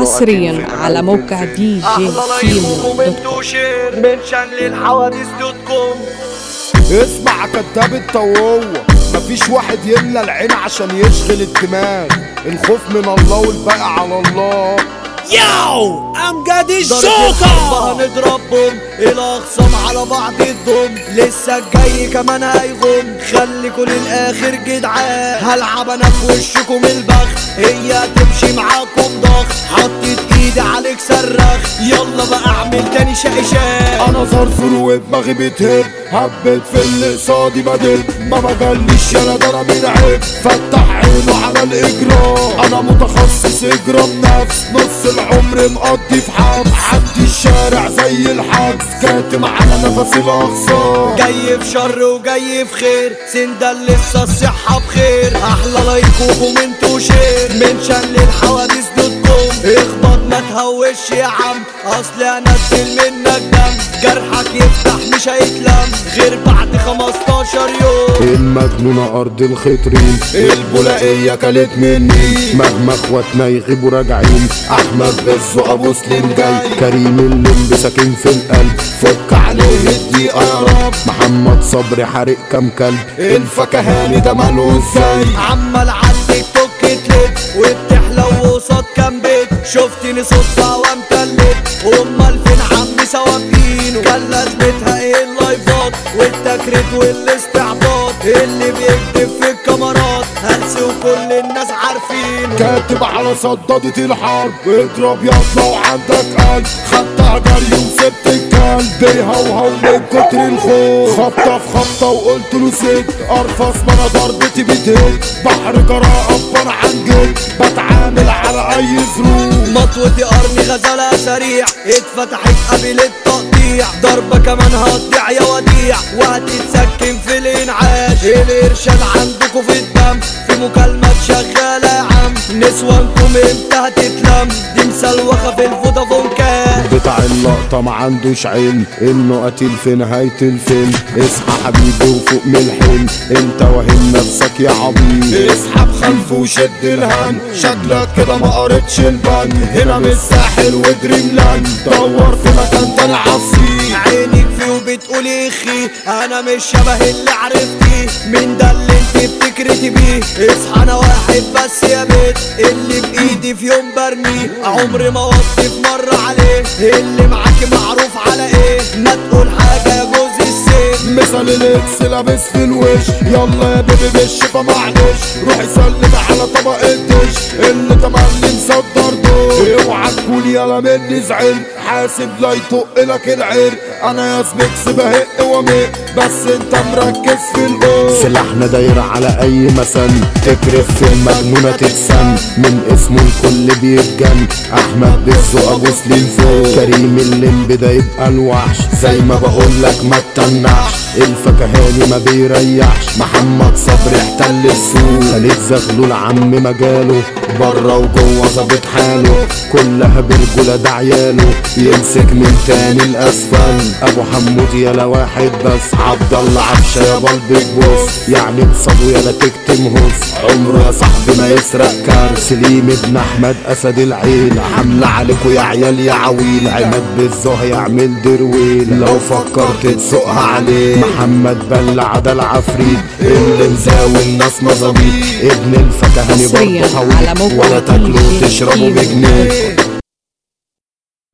حصريا على موقع دي جي لايف وكومنت وشير منشن للحوادث دوت كوم. اسمع كداب انت وهو مفيش واحد يملى العين عشان يشغل الدماغ. الخوف من الله والباقي على الله. ياو! امجد الحرب هنضربهم الاخصام على بعض الضم لسه الجاي كمان هيغم. خليكوا للاخر جدعان هلعب أنا في وشكم البخت. هي تمشي معاكم ضغط. حطيت إيدي عليك صرخ. يلا بقى تاني شقشان أنا صرصور ودماغي بتهب. هبت في اللي قصادي بدب ما مجاليش يا ده أنا من عيب فتح عينه على الإجرام. أنا متخصص إجرام نفس. نص العمر مقضي في حبس. عدي الشارع زي الحجز كاتم على نفس الاغصان جاي في شر وجاي في خير. سندل لسه الصحة بخير. أحلى لايك وكومنت وشير منشن للحوادث دوت كوم اخبط ما تهوش يا عم. أصل أنزل منك دم. جرحك يفتح مش هيتلم. غير بعد 15 يوم. المجنونة أرض الخطرين. البولائية كلت مني. مهما أخواتنا يغيبوا راجعين. أحمد بزو أبو سليم جاي. كريم اللمب ساكن في القلب. فك عليه يا رب محمد صبري حارق كام كلب. الفكهاني ده ماله إزاي عمال على التيك توك تلت وبتحلو قصاد كام شفتني صدفة وامتلت امال فين عمي سوابينه كان لازمتها إيه اللايفات والتكريت والاستعباط اللي بيكتب في الكاميرات هلس وكل الناس عارفينه كاتب على صدادة الحرب اضرب يطلع وعندك قلب خدتها جري وسبت الكلب. بيهوهو من كتر الخوف خبطة في خبطة وقلت له سد ارفص ما أنا ضربتي بتهد بحر جراء ابان عن جد بتعامل على اي ظروف مطوتي قرني غزلها سريع اتفتحت قبل التقطيع ضربة كمان هتضيع يا وديع وهتتسكن في الانعاش. الارشاد عندكم في الدم. في مكالمات شغالة يا عم نسوانكم إمتى هتتلم دي مسلوخة في الفودافون اللقطة ما عندوش علم إنه قتيل في نهاية الفيلم. اصحى حبيبي وفوق من الحلم انت واهم نفسك يا عبيط اسحب خلفه وشد الهم شكلك كده ما قريتش البن هنا مش ساحل ودريم لاند دور في مكان تاني عصير. عينك فيه وبتقولي أخي؟ أنا مش شبه اللي عرفتي مين ده اللي أنت بتكرتي بيه؟ اصحى أنا واحد بس يا بيت اللي بإيدي في يوم برمي عمري ما وطي في مرة عليه. اللي معاكي معروف على إيه؟ ما تقول حاجة جوز السيف. مثل الاكس لابس في الوش. يلا يا بيبي بالشفا معلش. روحي سلم على طبق الدش. اللي تملي مصدر دول اوعى تكون يلا مني زعل. حاسب لا يطق لك العرق أنا يا سبيكس بهق ومق بس انت مركز في القول سلاحنا داير على أي مسن تكرف في المجنونة تتسن من اسمه الكل بيتجن. أحمد بزو ابو سليم فوق. كريم اللمب ده يبقى الوحش. زي ما بقول لك ما تتنعش الفكهاني ما بيريحش. محمد صبري احتل السوق. خالد زغلول عم مجاله. بره وجوه ظابط حاله. كلها برجوله ده عياله. يمسك من تاني الأسفل. أبو حمود يلا واحد بس. عبد الله عفشه يا بلبك بص يعني بصدو يلا تكتم هص عمره يا صاحبي ما يسرق كار. سليم ابن أحمد أسد العيل. حملة عليكوا يا عيال يا عويل. عماد بالزه يعمل درويل. لو فكرت تسوقها عليه محمد بلع ده العفريت. اللي مزاوي الناس مظابيط. ابن الفكهاني حصرياً برضه حويط ولا تاكلوا وتشربوا. بجنيه.